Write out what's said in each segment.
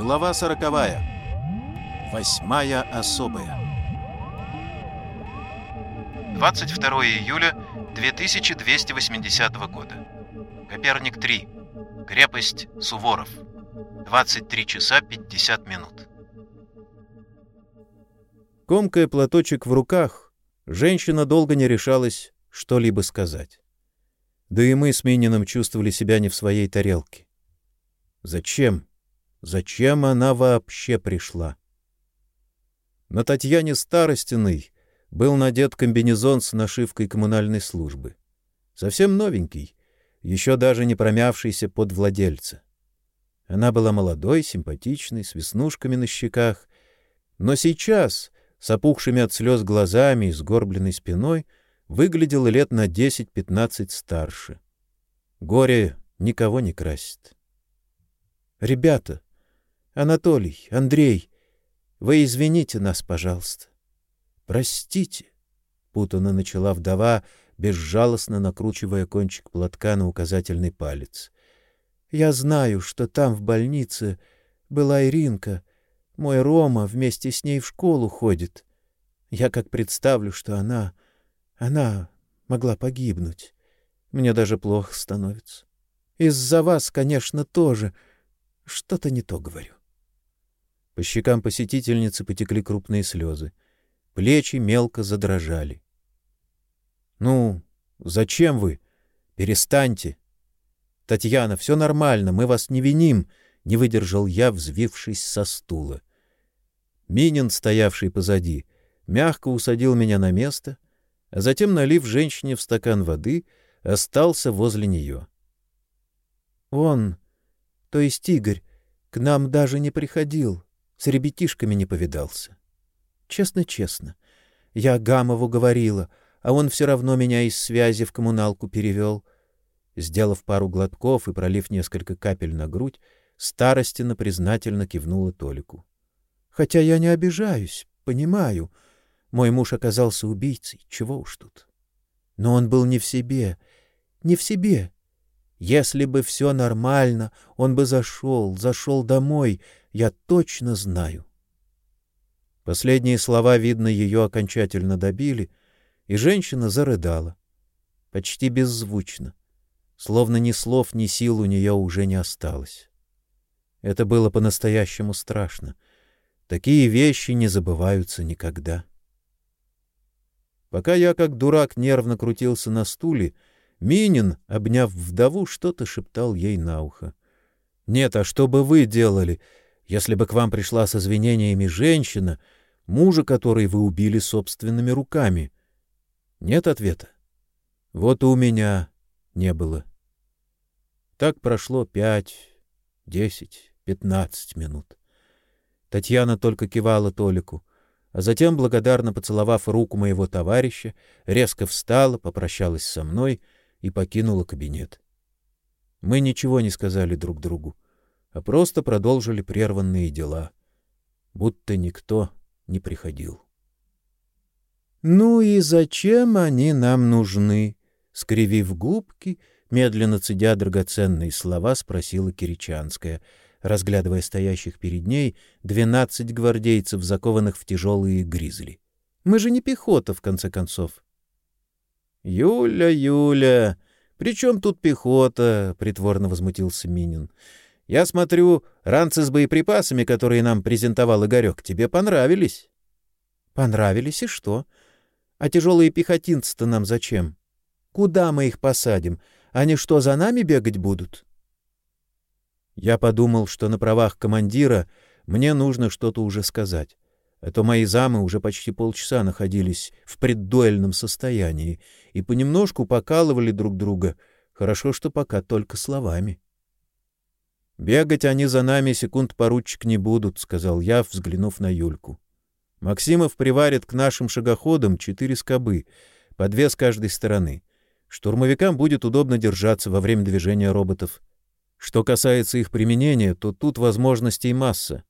Глава сороковая. Восьмая особая. 22 июля 2280 года. Коперник 3. Крепость Суворов. 23 часа 50 минут. Комкая платочек в руках, женщина долго не решалась что-либо сказать. Да и мы с Мининым чувствовали себя не в своей тарелке. Зачем? Зачем она вообще пришла? На Татьяне Старостиной был надет комбинезон с нашивкой коммунальной службы. Совсем новенький, еще даже не промявшийся под владельца. Она была молодой, симпатичной, с веснушками на щеках, но сейчас, с опухшими от слез глазами и сгорбленной спиной, выглядела лет на 10-15 старше. Горе никого не красит. Ребята, Анатолий, Андрей, вы извините нас, пожалуйста. Простите, путанно начала вдова, безжалостно накручивая кончик платка на указательный палец. Я знаю, что там в больнице была Иринка, мой Рома вместе с ней в школу ходит. Я как представлю, что она она могла погибнуть. Мне даже плохо становится. Из-за вас, конечно, тоже. Что-то не то говорю. По щекам посетительницы потекли крупные слезы. Плечи мелко задрожали. — Ну, зачем вы? Перестаньте. Татьяна, все нормально, мы вас не виним, — не выдержал я, взвившись со стула. Минин, стоявший позади, мягко усадил меня на место, а затем, налив женщине в стакан воды, остался возле нее. — Он, то есть Игорь, к нам даже не приходил, с ребятишками не повидался. Честно-честно. Я Гамову говорила, а он все равно меня из связи в коммуналку перевел. Сделав пару глотков и пролив несколько капель на грудь, старостина признательно кивнула Толику. Хотя я не обижаюсь, понимаю. Мой муж оказался убийцей, чего уж тут. Но он был не в себе, не в себе. Если бы все нормально, он бы зашел, зашел домой, я точно знаю. Последние слова, видно, ее окончательно добили, и женщина зарыдала. Почти беззвучно, словно ни слов, ни сил у нее уже не осталось. Это было по-настоящему страшно. Такие вещи не забываются никогда. Пока я, как дурак, нервно крутился на стуле, Минин, обняв вдову, что-то шептал ей на ухо. — Нет, а что бы вы делали, если бы к вам пришла с извинениями женщина, мужа которой вы убили собственными руками? Нет ответа. Вот у меня не было. Так прошло пять, десять, пятнадцать минут. Татьяна только кивала Толику, а затем, благодарно поцеловав руку моего товарища, резко встала, попрощалась со мной — и покинула кабинет. Мы ничего не сказали друг другу, а просто продолжили прерванные дела, будто никто не приходил. Ну и зачем они нам нужны? скривив губки, медленно цедя драгоценные слова, спросила Киричанская, разглядывая стоящих перед ней двенадцать гвардейцев, закованных в тяжелые гризли. Мы же не пехота в конце концов. Юля, Юля, при чем тут пехота? притворно возмутился Минин. Я смотрю, ранцы с боеприпасами, которые нам презентовал Игорек, тебе понравились. Понравились и что? А тяжелые пехотинцы-то нам зачем? Куда мы их посадим? Они что, за нами бегать будут? Я подумал, что на правах командира мне нужно что-то уже сказать а то мои замы уже почти полчаса находились в преддуэльном состоянии и понемножку покалывали друг друга, хорошо, что пока только словами. «Бегать они за нами секунд поручик не будут», — сказал я, взглянув на Юльку. «Максимов приварит к нашим шагоходам четыре скобы, по две с каждой стороны. Штурмовикам будет удобно держаться во время движения роботов. Что касается их применения, то тут возможностей масса.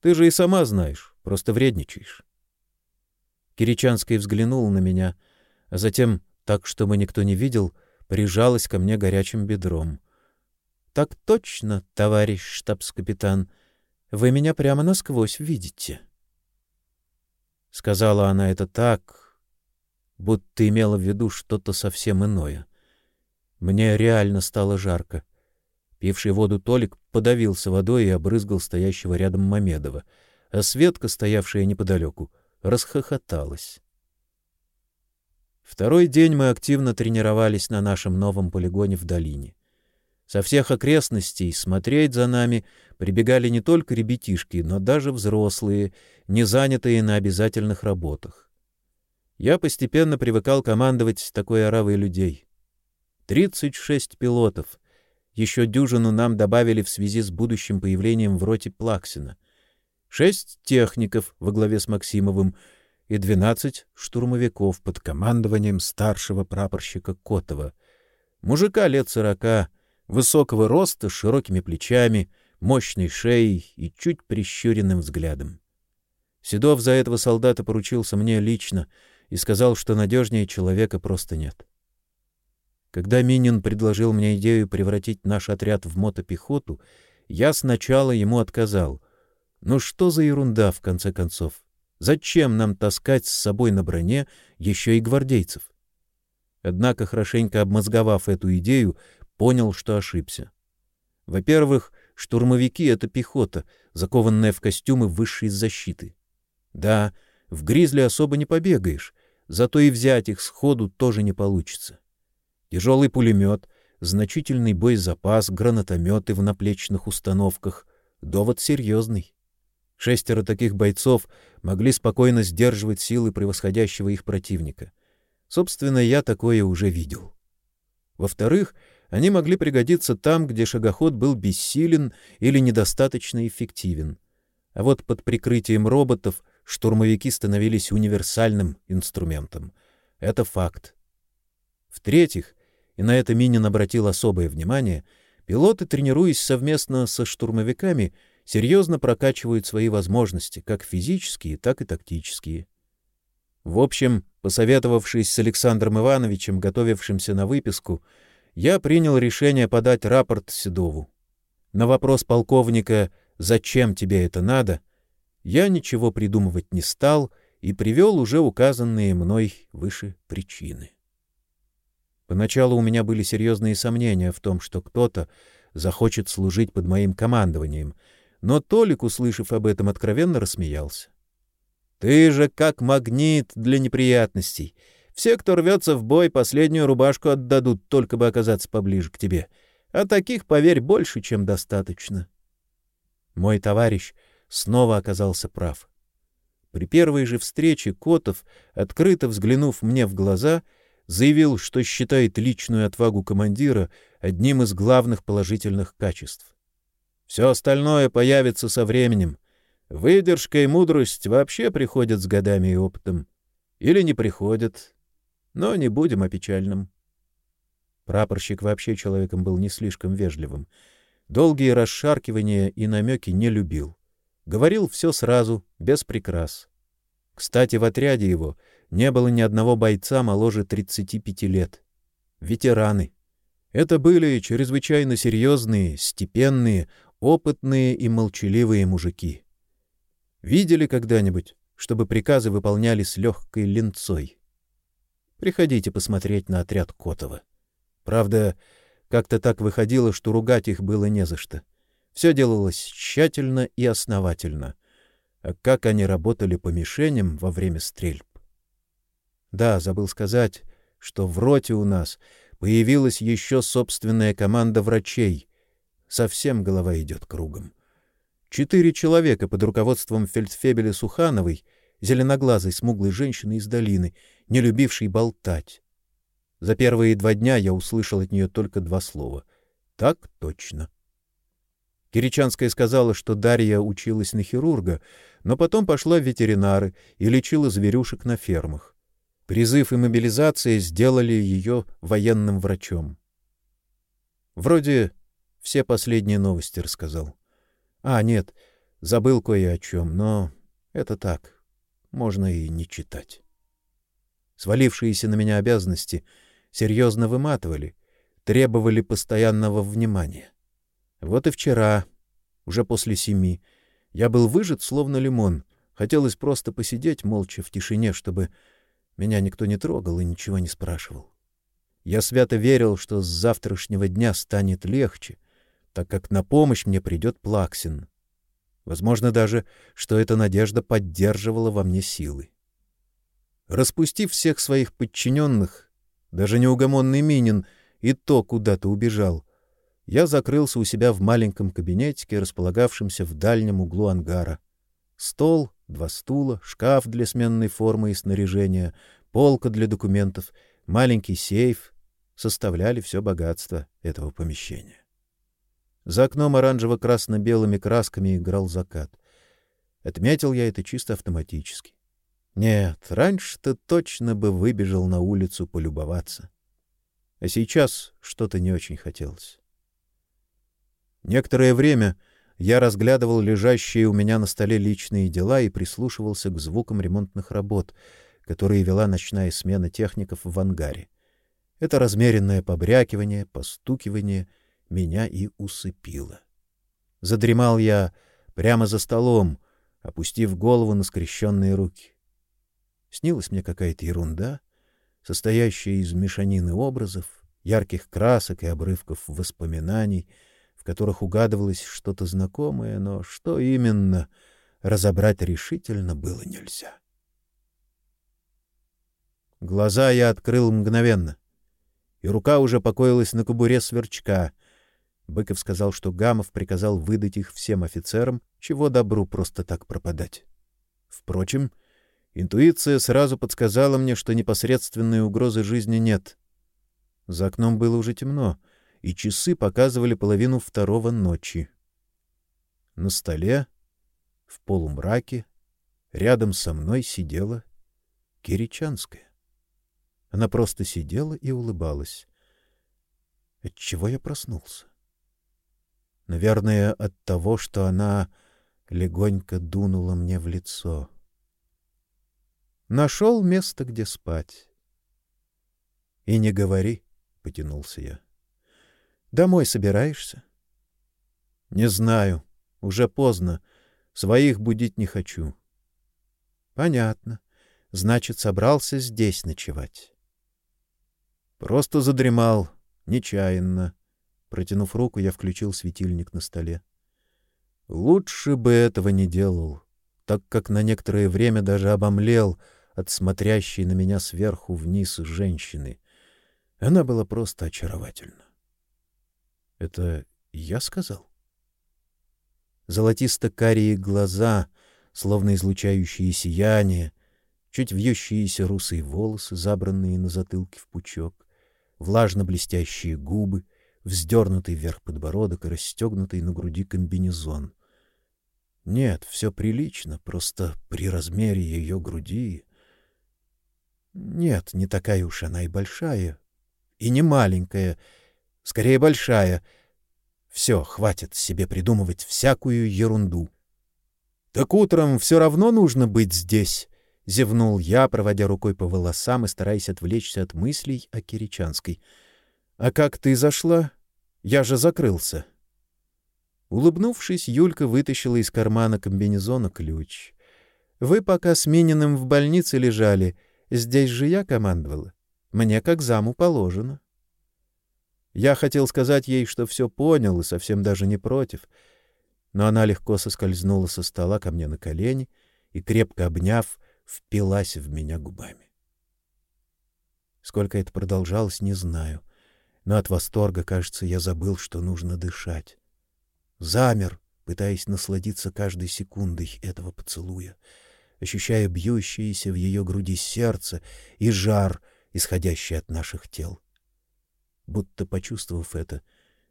Ты же и сама знаешь, просто вредничаешь. Киричанская взглянула на меня, а затем, так, чтобы никто не видел, прижалась ко мне горячим бедром. — Так точно, товарищ штабс-капитан. Вы меня прямо насквозь видите. Сказала она это так, будто имела в виду что-то совсем иное. Мне реально стало жарко. Пивший воду Толик подавился водой и обрызгал стоящего рядом Мамедова, а Светка, стоявшая неподалеку, расхохоталась. Второй день мы активно тренировались на нашем новом полигоне в долине. Со всех окрестностей смотреть за нами прибегали не только ребятишки, но даже взрослые, не занятые на обязательных работах. Я постепенно привыкал командовать такой оравой людей. 36 пилотов. Еще дюжину нам добавили в связи с будущим появлением в роте Плаксина. Шесть техников во главе с Максимовым и 12 штурмовиков под командованием старшего прапорщика Котова. Мужика лет сорока, высокого роста, с широкими плечами, мощной шеей и чуть прищуренным взглядом. Седов за этого солдата поручился мне лично и сказал, что надежнее человека просто нет. Когда Минин предложил мне идею превратить наш отряд в мотопехоту, я сначала ему отказал. Ну что за ерунда, в конце концов? Зачем нам таскать с собой на броне еще и гвардейцев? Однако, хорошенько обмозговав эту идею, понял, что ошибся. Во-первых, штурмовики — это пехота, закованная в костюмы высшей защиты. Да, в гризли особо не побегаешь, зато и взять их сходу тоже не получится. Тяжелый пулемет, значительный боезапас, гранатометы в наплечных установках — довод серьезный. Шестеро таких бойцов могли спокойно сдерживать силы превосходящего их противника. Собственно, я такое уже видел. Во-вторых, они могли пригодиться там, где шагоход был бессилен или недостаточно эффективен. А вот под прикрытием роботов штурмовики становились универсальным инструментом. Это факт. В-третьих, и на это Минин обратил особое внимание, пилоты, тренируясь совместно со штурмовиками, серьезно прокачивают свои возможности, как физические, так и тактические. В общем, посоветовавшись с Александром Ивановичем, готовившимся на выписку, я принял решение подать рапорт Седову. На вопрос полковника «Зачем тебе это надо?» я ничего придумывать не стал и привел уже указанные мной выше причины. Поначалу у меня были серьезные сомнения в том, что кто-то захочет служить под моим командованием, но Толик, услышав об этом, откровенно рассмеялся. — Ты же как магнит для неприятностей. Все, кто рвется в бой, последнюю рубашку отдадут, только бы оказаться поближе к тебе. А таких, поверь, больше, чем достаточно. Мой товарищ снова оказался прав. При первой же встрече Котов, открыто взглянув мне в глаза, заявил, что считает личную отвагу командира одним из главных положительных качеств. Все остальное появится со временем. Выдержка и мудрость вообще приходят с годами и опытом. Или не приходят, но не будем о печальном. Прапорщик вообще человеком был не слишком вежливым. Долгие расшаркивания и намеки не любил. Говорил все сразу, без прикрас. Кстати, в отряде его не было ни одного бойца моложе 35 лет. Ветераны. Это были чрезвычайно серьезные, степенные, опытные и молчаливые мужики. Видели когда-нибудь, чтобы приказы выполняли с легкой ленцой? Приходите посмотреть на отряд Котова. Правда, как-то так выходило, что ругать их было не за что. Все делалось тщательно и основательно. А как они работали по мишеням во время стрельб? Да, забыл сказать, что в роте у нас появилась еще собственная команда врачей. Совсем голова идет кругом. Четыре человека под руководством фельдфебеля Сухановой — зеленоглазой смуглой женщины из долины, не любившей болтать. За первые два дня я услышал от нее только два слова. Так точно. Киричанская сказала, что Дарья училась на хирурга, но потом пошла в ветеринары и лечила зверюшек на фермах. Призыв и мобилизация сделали ее военным врачом. Вроде все последние новости рассказал. А, нет, забыл кое о чем, но это так можно и не читать. Свалившиеся на меня обязанности серьезно выматывали, требовали постоянного внимания. Вот и вчера, уже после семи, Я был выжат, словно лимон. Хотелось просто посидеть молча в тишине, чтобы меня никто не трогал и ничего не спрашивал. Я свято верил, что с завтрашнего дня станет легче, так как на помощь мне придет Плаксин. Возможно даже, что эта надежда поддерживала во мне силы. Распустив всех своих подчиненных, даже неугомонный Минин и то куда-то убежал, я закрылся у себя в маленьком кабинетике, располагавшемся в дальнем углу ангара. Стол, два стула, шкаф для сменной формы и снаряжения, полка для документов, маленький сейф составляли все богатство этого помещения. За окном оранжево-красно-белыми красками играл закат. Отметил я это чисто автоматически. Нет, раньше-то точно бы выбежал на улицу полюбоваться. А сейчас что-то не очень хотелось. Некоторое время я разглядывал лежащие у меня на столе личные дела и прислушивался к звукам ремонтных работ, которые вела ночная смена техников в ангаре. Это размеренное побрякивание, постукивание меня и усыпило. Задремал я прямо за столом, опустив голову на скрещенные руки. Снилась мне какая-то ерунда, состоящая из мешанины образов, ярких красок и обрывков воспоминаний, в которых угадывалось что-то знакомое, но что именно разобрать решительно было нельзя. Глаза я открыл мгновенно, и рука уже покоилась на кобуре сверчка. Быков сказал, что Гамов приказал выдать их всем офицерам, чего добру просто так пропадать. Впрочем, интуиция сразу подсказала мне, что непосредственной угрозы жизни нет. За окном было уже темно, и часы показывали половину второго ночи. На столе, в полумраке, рядом со мной сидела Киричанская. Она просто сидела и улыбалась. От чего я проснулся? Наверное, от того, что она легонько дунула мне в лицо. Нашел место, где спать. И не говори, потянулся я. Домой собираешься? Не знаю, уже поздно. Своих будить не хочу. Понятно. Значит, собрался здесь ночевать. Просто задремал, нечаянно. Протянув руку, я включил светильник на столе. Лучше бы этого не делал, так как на некоторое время даже обомлел от смотрящей на меня сверху вниз женщины. Она была просто очаровательна. Это я сказал? Золотисто-карие глаза, словно излучающие сияние, чуть вьющиеся русые волосы, забранные на затылке в пучок, влажно-блестящие губы, вздернутый вверх подбородок и расстегнутый на груди комбинезон. Нет, все прилично, просто при размере ее груди... Нет, не такая уж она и большая, и не маленькая, скорее большая. Все, хватит себе придумывать всякую ерунду. Так утром все равно нужно быть здесь, зевнул я, проводя рукой по волосам и стараясь отвлечься от мыслей о Киричанской. А как ты зашла? Я же закрылся. Улыбнувшись, Юлька вытащила из кармана комбинезона ключ. Вы пока с Мининым в больнице лежали, здесь же я командовала. Мне как заму положено. Я хотел сказать ей, что все понял и совсем даже не против, но она легко соскользнула со стола ко мне на колени и крепко обняв, впилась в меня губами. Сколько это продолжалось, не знаю, но от восторга, кажется, я забыл, что нужно дышать. Замер, пытаясь насладиться каждой секундой этого поцелуя, ощущая бьющееся в ее груди сердце и жар, исходящий от наших тел. Будто почувствовав это,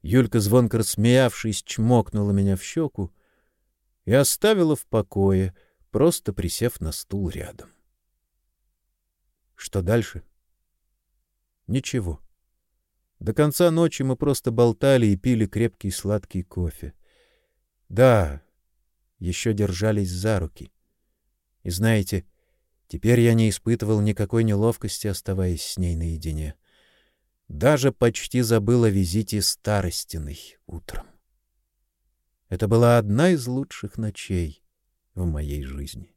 Юлька, звонко рассмеявшись, чмокнула меня в щеку и оставила в покое, просто присев на стул рядом. Что дальше? Ничего. До конца ночи мы просто болтали и пили крепкий сладкий кофе. Да, еще держались за руки. И знаете, теперь я не испытывал никакой неловкости, оставаясь с ней наедине. Даже почти забыл о визите Старостиной утром. Это была одна из лучших ночей в моей жизни.